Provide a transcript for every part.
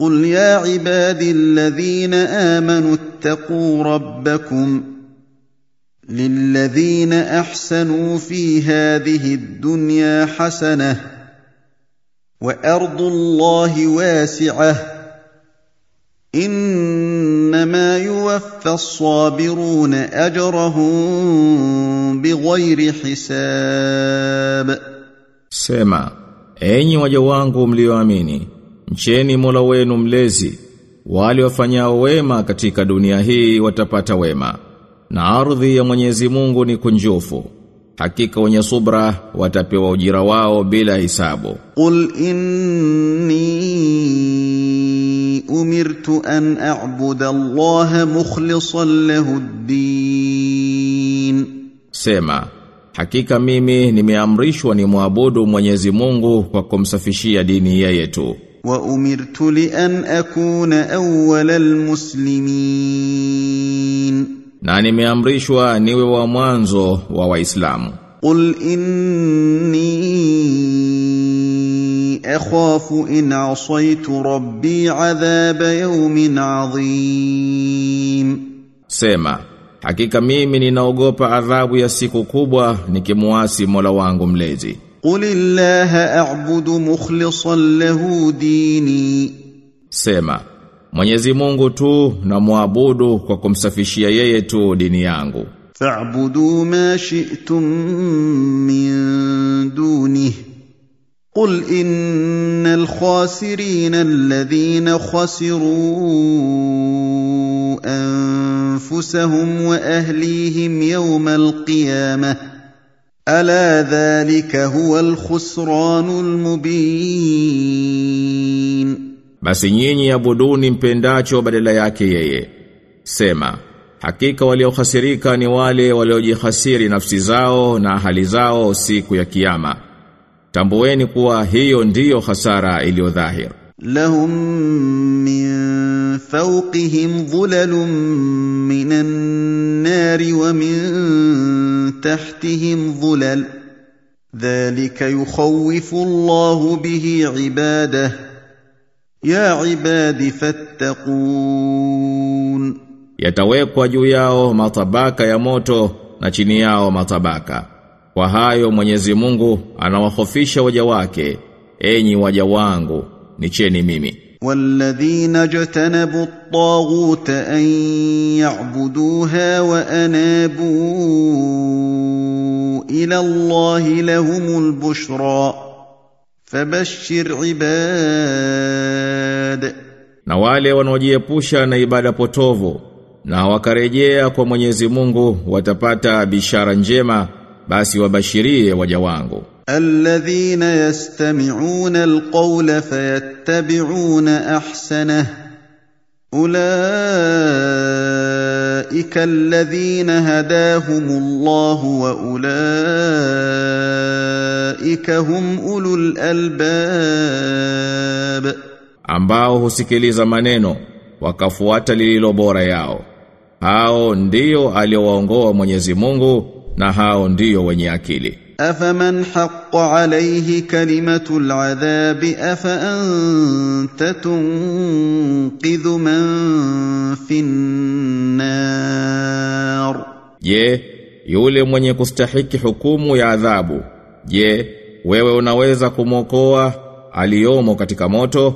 قل يا عبادي الذين امنوا اتقوا ربكم للذين احسنوا في هذه الدنيا حسنه وارض الله واسعه انما يوفى الصابرون اجرهم بغير حساب Sema, enyi waja wangu mlioamini, Mcheni Mola wenu mlezi, wale wafanyao wema katika dunia hii watapata wema. Na ardhi ya Mwenyezi Mungu ni kunjufu. Hakika wenye subra watapewa ujira wao bila hisabu. Qul inni umirtu an a'budu Allah mukhlishan lahu din Sema Hakika mimi nimeamrishwa ni muabudu Mwenyezi Mungu kwa kumsafishia dini yeye tu. وامرت لان اكون اول المسلمين Na nimeamrishwa niwe wa mwanzo wa Waislamu. قل اني اخاف ان عصيت ربي عذاب يوم عظيم Sema, hakika mimi ninaogopa adhabu ya siku kubwa nikimuasi Mola wangu mlezi. قل الله اعبد مخلصا له ديني Sema, Mwenyezi Mungu tu na muabudu kwa kumsafishia yeye tu dini yangu. فاعبدوا ما شئتم من دونه قل ان الخاسرين الذين خسروا انفسهم واهليهم يوم القيامه الا ذلك هو الخسران المبين Basi nyinyi abuduni mpendacho badala yake yeye. Sema, hakika waliohasirika ni wale waliojihasiri nafsi zao na hali zao siku ya kiyama. Tambueni kuwa hiyo ndiyo hasara iliyo dhahir. لهم من فوقهم ظلل من النار ومن تحتهم ظلل ذلك يخوف الله به عباده يا عباد فاتقون Yatawekwa juu yao matabaka ya moto na chini yao matabaka. Kwa hayo Mwenyezi Mungu anawahofisha waja wake, enyi waja wangu, nicheni mimi. والذين اجتنبوا الطاغوت ان يعبدوها وانابوا الى الله لهم البشرى فبشر عباد Na wale wanaojiepusha na ibada potovu na wakarejea kwa Mwenyezi Mungu watapata bishara njema basi wabashirie waja wangu. الذين يستمعون القول فيتبعون احسنه اولئك الذين هداهم الله واولئك هم اولو الالباب ambao husikiliza maneno wakafuata lililo bora yao. Hao ndio aliowaongoa Mwenyezi Mungu na hao ndio wenye akili. أفمن حق عليه كلمة العذاب أفأنت تنقذ من في النار Je, yule mwenye kustahiki hukumu ya adhabu, je, wewe unaweza kumwokoa aliyomo katika moto?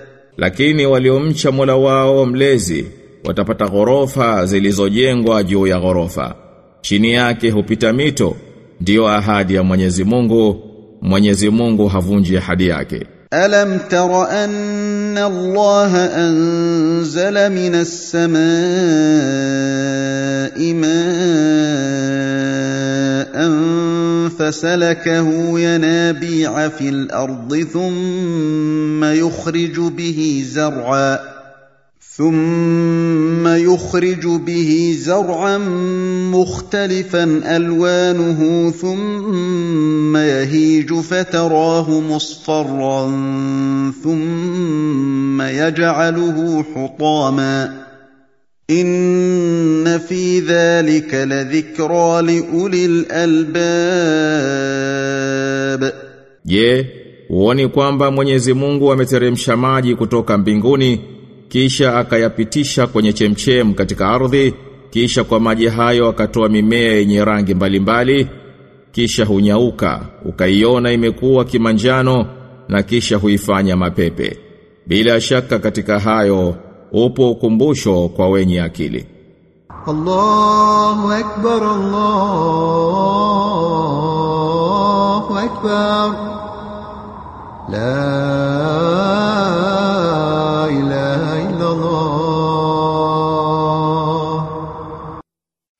Lakini waliomcha Mola wao mlezi watapata ghorofa zilizojengwa juu ya ghorofa. Chini yake hupita mito, ndiyo ahadi ya Mwenyezi Mungu. Mwenyezi Mungu havunji ahadi yake. Alam tara anna Allah anzala minas samaa'i ma'an فسلكه ينابيع في الأرض ثم يخرج به زرعا ثم يخرج به زرعا مختلفا ألوانه ثم يهيج فتراه مصفرا ثم يجعله حطاما. ان في ذلك لذكرى لاولي الالباب Je, uoni kwamba Mwenyezi Mungu ameteremsha maji kutoka mbinguni kisha akayapitisha kwenye chemchem katika ardhi kisha kwa maji hayo akatoa mimea yenye rangi mbalimbali kisha hunyauka ukaiona imekuwa kimanjano na kisha huifanya mapepe bila shaka katika hayo upo ukumbusho kwa wenye akili. Allahu akbar Allahu akbar. La ilaha illa Allah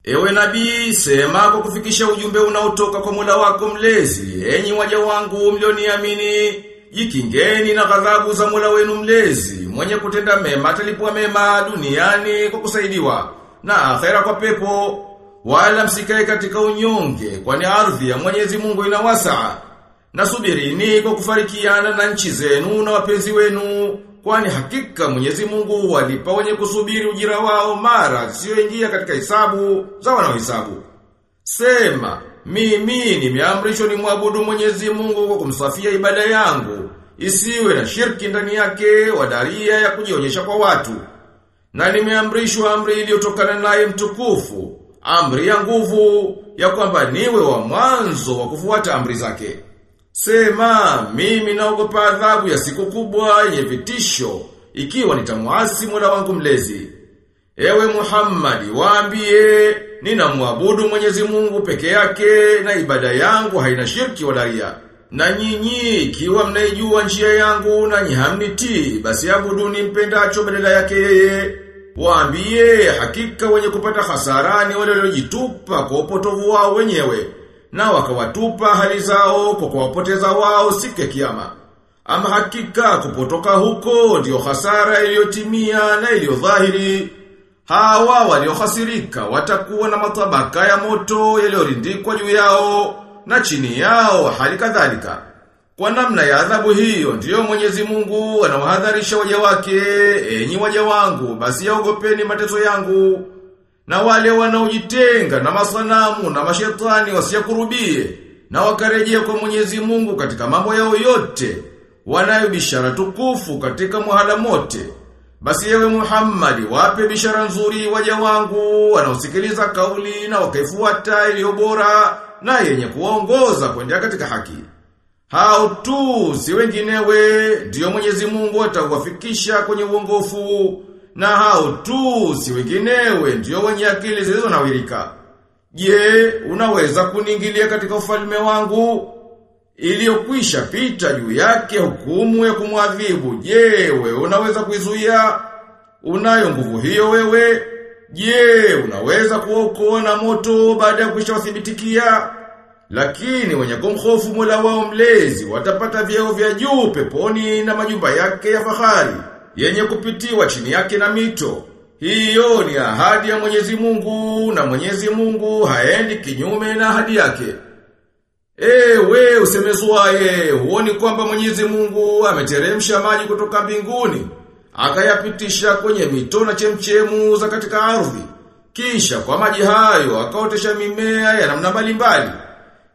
Ewe nabii sema kwa kufikisha ujumbe unaotoka kwa Mola wako mlezi enyi waja wangu mlioniamini jikingeni na ghadhabu za Mola wenu mlezi, mwenye kutenda mema atalipwa mema duniani kwa kusaidiwa, na akhera kwa pepo, wala msikae katika unyonge, kwani ardhi ya Mwenyezi Mungu ina wasaa. Nasubirini kwa kufarikiana na nchi zenu na wapenzi wenu, kwani hakika Mwenyezi Mungu walipa wenye kusubiri ujira wao mara sioingia katika hisabu za wanaohesabu. Sema, mimi nimeamrishwa ni mwabudu Mwenyezi Mungu kwa kumsafia ibada yangu, isiwe na shirki ndani yake wadaria ya kujionyesha kwa watu. Na nimeamrishwa amri iliyotokana naye mtukufu, amri ya nguvu ya kwamba niwe wa mwanzo wa kufuata amri zake. Sema, mimi naogopa adhabu ya siku kubwa yenye vitisho, ikiwa nitamwasi Mola wangu mlezi. Ewe Muhammad, waambie, ninamwabudu Mwenyezi Mungu peke yake na ibada yangu haina shirki wala ria. Na nyinyi, ikiwa mnaijua njia yangu na hamnitii, basi abudu abuduni mpendacho badala yake yeye. Waambie, hakika wenye kupata hasarani wale waliojitupa kwa upotovu wao wenyewe na wakawatupa hali zao kwa kuwapoteza wao siku ya kiyama. Ama hakika kupotoka huko ndio hasara iliyotimia na iliyodhahiri. Hawa waliohasirika watakuwa na matabaka ya moto yaliyorindikwa juu yao na chini yao hali kadhalika. Kwa namna ya adhabu hiyo ndiyo Mwenyezi Mungu anawahadharisha waja wake, enyi waja wangu, basi yaogopeni mateso yangu. Na wale wanaojitenga na masanamu na mashetani wasiyakurubie na wakarejea kwa Mwenyezi Mungu katika mambo yao yote, wanayo bishara tukufu katika muhala mote. Basi yewe Muhammad wape bishara nzuri waja wangu wanaosikiliza kauli na wakaifuata iliyo bora na yenye kuongoza kwenda katika haki. Hao tu si wenginewe ndiyo Mwenyezi Mungu atawafikisha kwenye uongofu na hao tu si wenginewe ndiyo wenye akili zilizonawirika. Je, unaweza kuningilia katika ufalme wangu iliyokwisha pita juu yake hukumu ya kumwadhibu? Je, wewe unaweza kuizuia? Unayo nguvu hiyo wewe? Je, unaweza kuokoa na moto baada ya kuisha wathibitikia? Lakini wenye kumhofu Mola wao mlezi watapata vyeo vya juu peponi na majumba yake ya fahari yenye kupitiwa chini yake na mito. Hiyo ni ahadi ya Mwenyezi Mungu na Mwenyezi Mungu haendi kinyume na ahadi yake. Ewe usemezwaye, huoni kwamba Mwenyezi Mungu ameteremsha maji kutoka mbinguni, akayapitisha kwenye mito na chemchemu za katika ardhi. Kisha kwa maji hayo akaotesha mimea ya namna mbalimbali.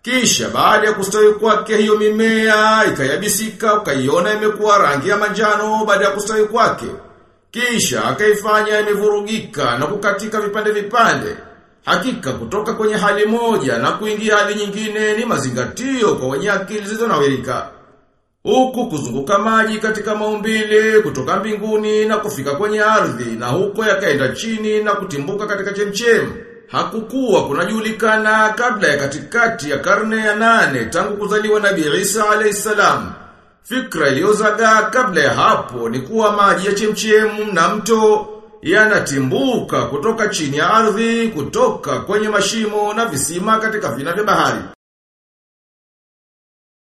Kisha baada ya kustawi kwake hiyo mimea ikayabisika ukaiona imekuwa rangi ya manjano baada ya kustawi kwake. Kisha akaifanya imevurugika na kukatika vipande vipande. Hakika kutoka kwenye hali moja na kuingia hali nyingine ni mazingatio kwa wenye akili zito na wilika. Huku kuzunguka maji katika maumbile kutoka mbinguni na kufika kwenye ardhi na huko yakaenda chini na kutimbuka katika chemchemu. Hakukuwa kunajulikana kabla ya katikati ya karne ya nane tangu kuzaliwa Nabii Isa alayhisalam. Fikra iliyozagaa kabla ya hapo ni kuwa maji ya chemchemu na mto yanatimbuka kutoka chini ya ardhi, kutoka kwenye mashimo na visima katika vina vya bahari.